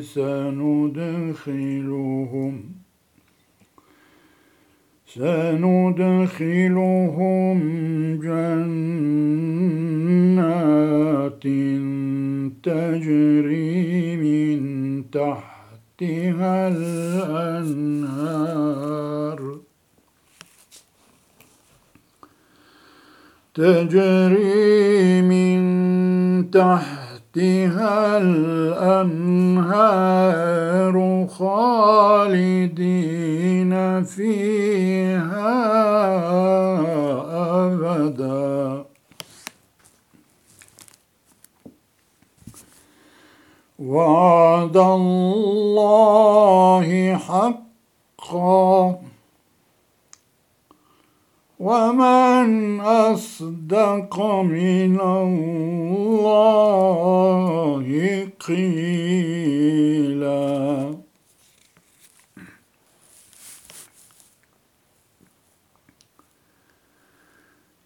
سندخلهم. سندخلهم جنات تجري من تحتها الأنهار. تجري من تحتها الأنهار خالدين فيها أبدا. وعد الله حقا. ومن أصدق من الله قيلا.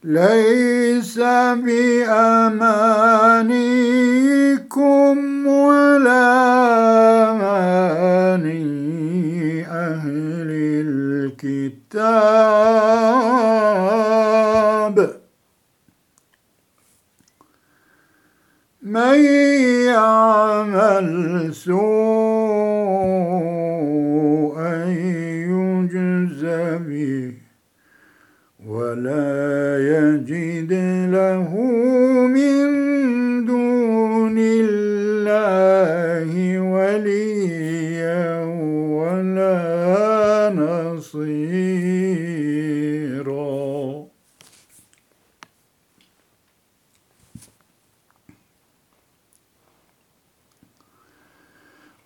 ليس بأمانيكم ولا أماني أهل الكتاب. من يعمل سوءا يجز به ولا يجد له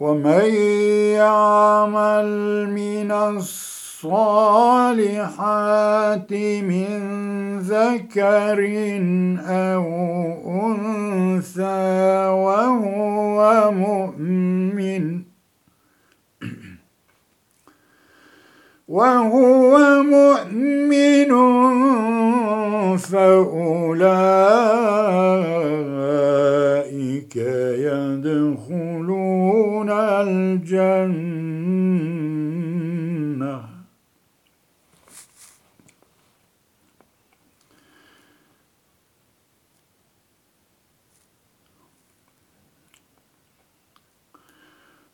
ومن يعمل من الصالحات من ذكر أو أنثى وهو مؤمن وهو مؤمن فأولئك يدخلون الجنة.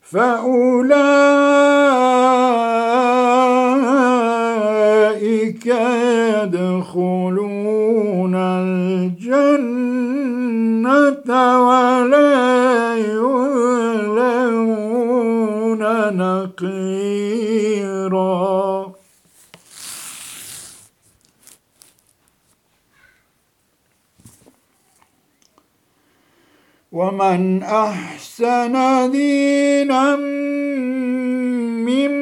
فأولئك ومن أحسن دينا ممن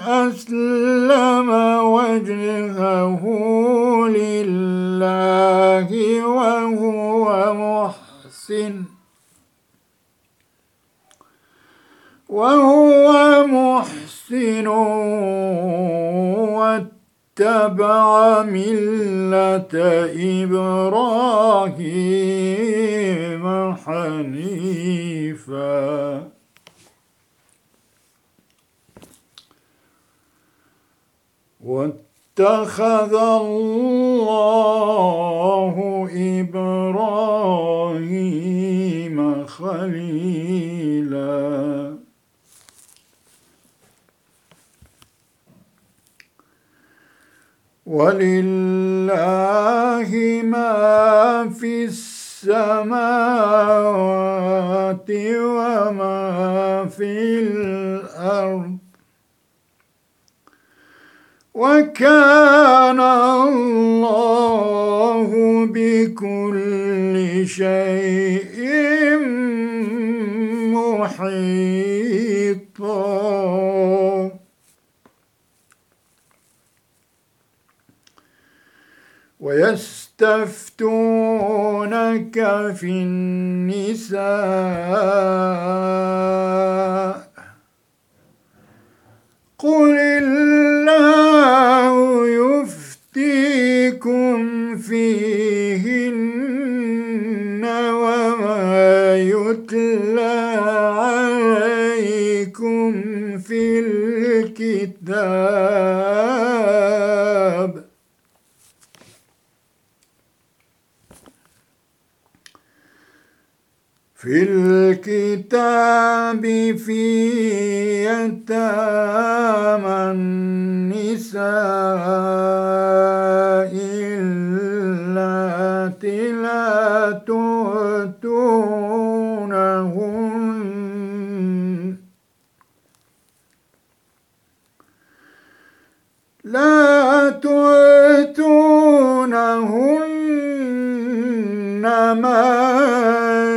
أسلم وجهه لله وهو محسن. وهو محسن. واتبع ملة إبراهيم حنيفا. واتخذ الله إبراهيم خليلا. ولله ما في السماوات وما في الأرض. وكان الله بكل شيء ويستفتونك في النساء. قل الله يفتيكم فيهن وما يتلى عليكم في الكتاب. في الكتاب في يتامى النساء اللاتي لا تؤتونهن. لا تؤتونهن ما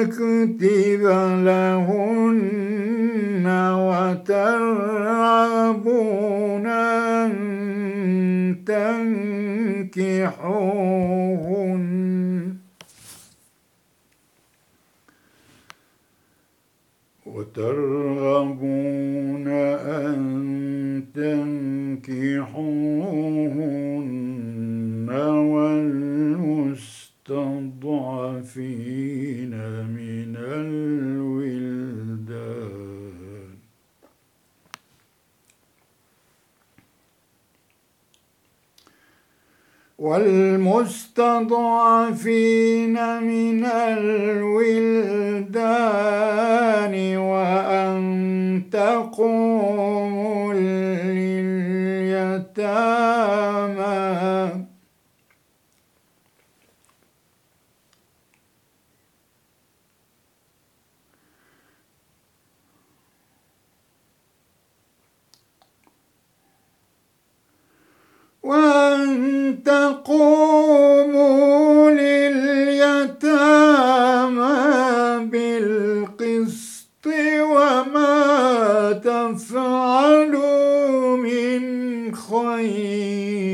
كتب لهن وترغبون أن تنكحوهن وترغبون أن تنكحوهن والمستضعفين من الولدان. والمستضعفين من الولدان وأن تقوموا لليتامى. وأن تقوموا لليتامى بالقسط وما تفعلوا من خير.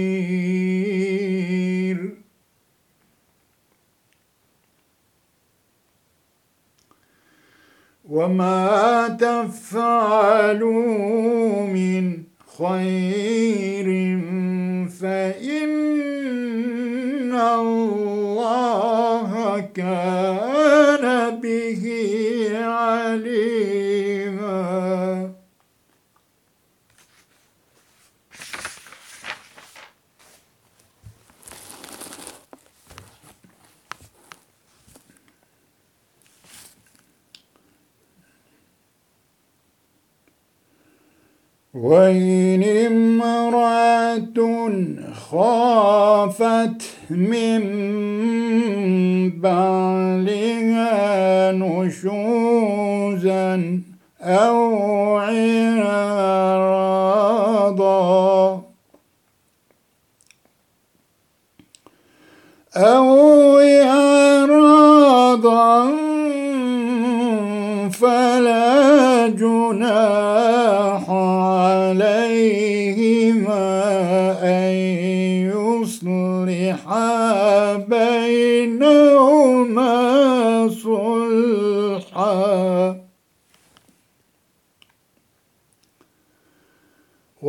وما تفعلوا من خير فإن الله كان به عليما وإن امرأة خافت من بعلها نشوزا أو عراضا أو إعراضا فلا جناح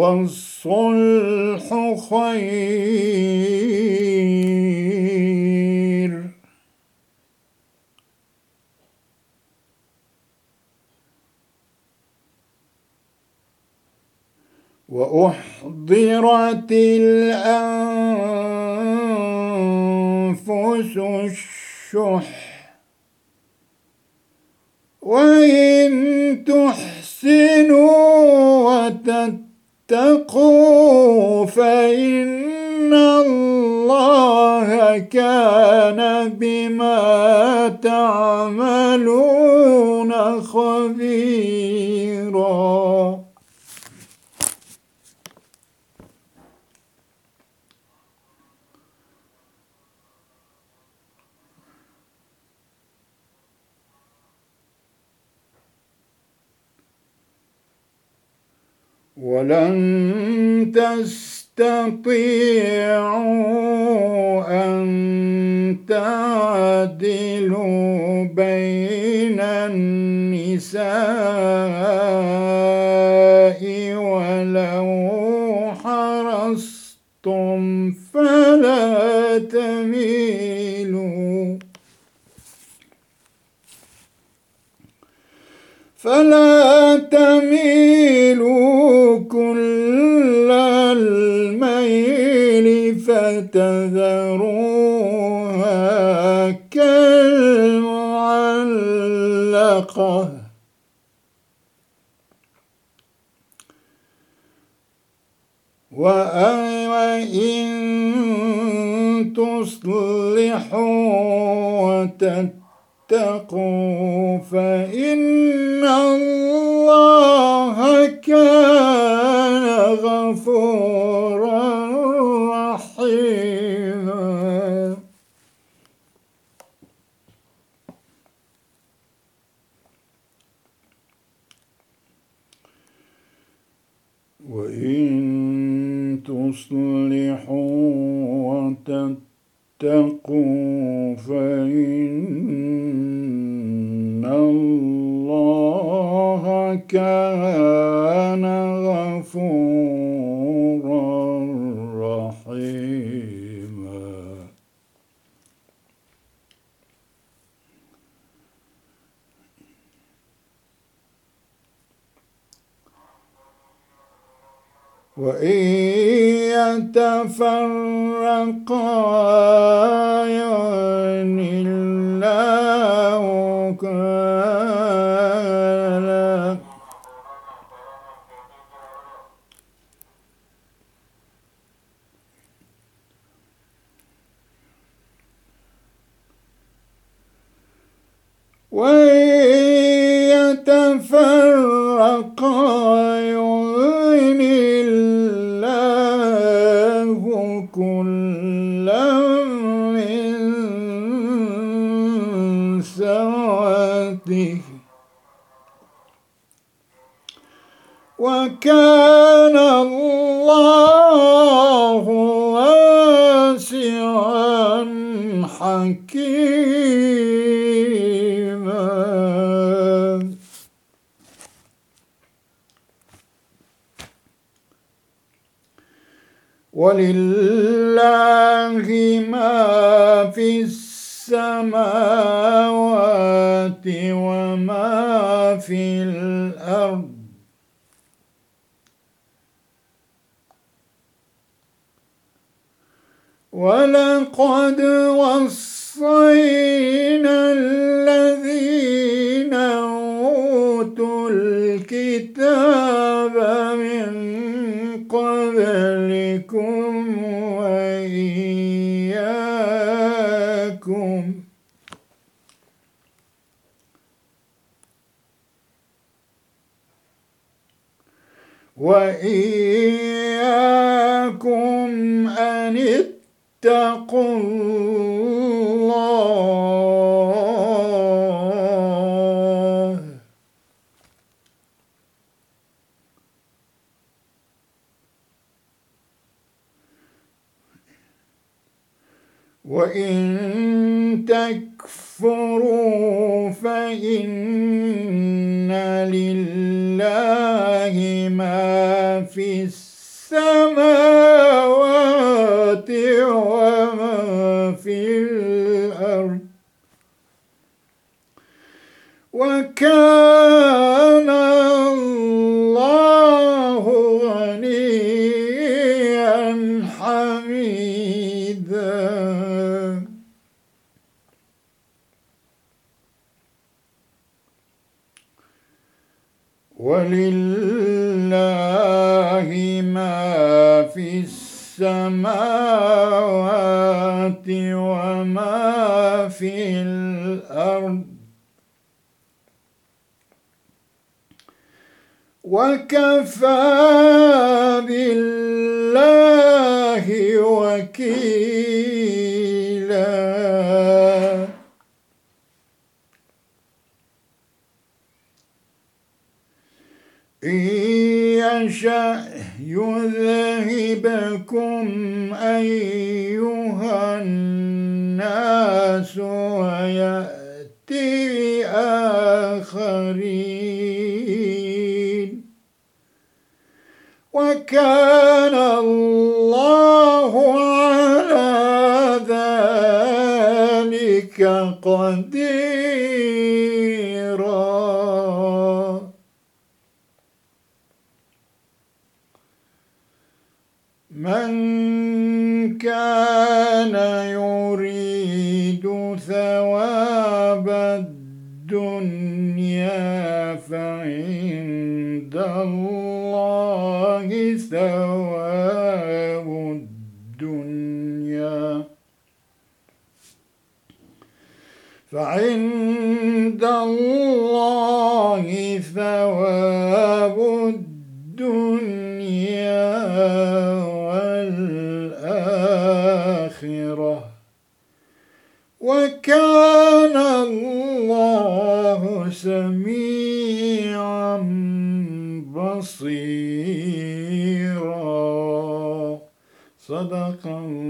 والصلح خير. وأحضرت الأنفس الشح. وإن وتتقوا فإن الله كان بما تعملون خبيرا ولن تستطيعوا أن يعدل بين النساء ولو حرصتم فلا تميلوا فلا تميلوا كل الميل فتذروها كالمعلقة. وإن تصلحوا وتتقوا فإن الله كان غفورا رحيما وإن تصلحوا وتتقوا فإن الله كان غفورا رحيما. وإن يتفرقا يعني سعته وكان الله واسعا حكيما. ولله ما في السماوات في الأرض. ولقد وصينا الذين أوتوا الكتاب من قبلكم وإياكم أن اتقوا الله. وإن تكفروا فإن لله ما في السماوات وما في الأرض. وكان الله غنيا حميدا. ولله ما في السماوات وما في الأرض. وكفى بالله وكيلا إن يشأ يذهبكم أيها الناس ويأتي آخرين وكان الله على ذلك قديرا من كان يريد ثواب الدنيا فعند الله ثواب الدنيا. فعند الله ثواب صدق الله